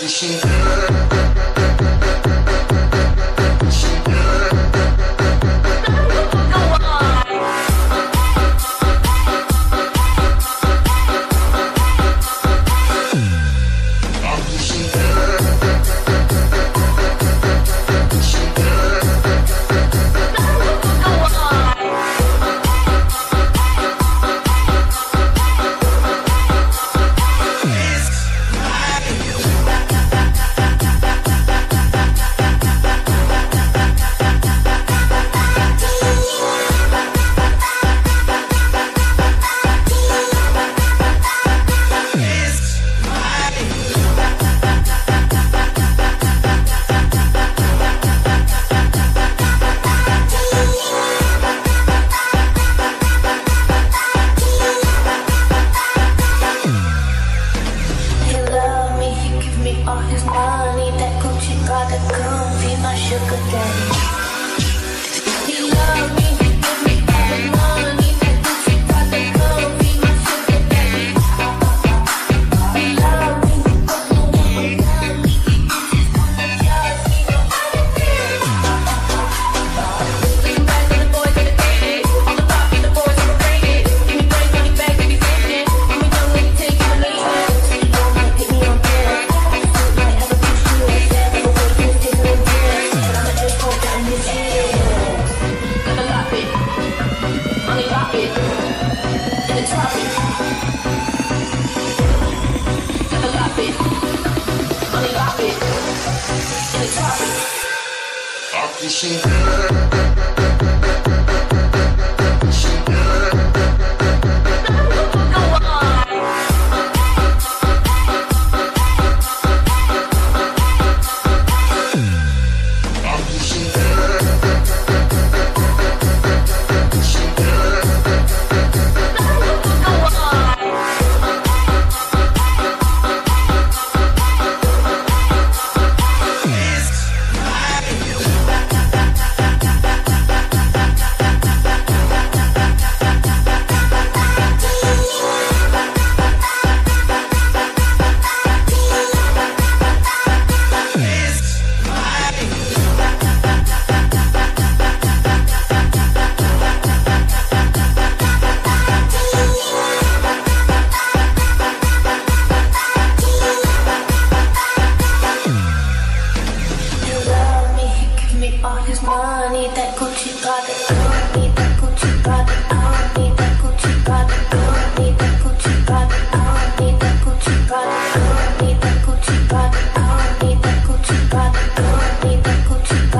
He comfy, my Did she? don't need that Gucci body. I don't need that Gucci body. I don't need that Gucci body. I don't need that Gucci body. I don't need that Gucci body. I don't need that Gucci body. I don't need that Gucci body. I don't need that Gucci body.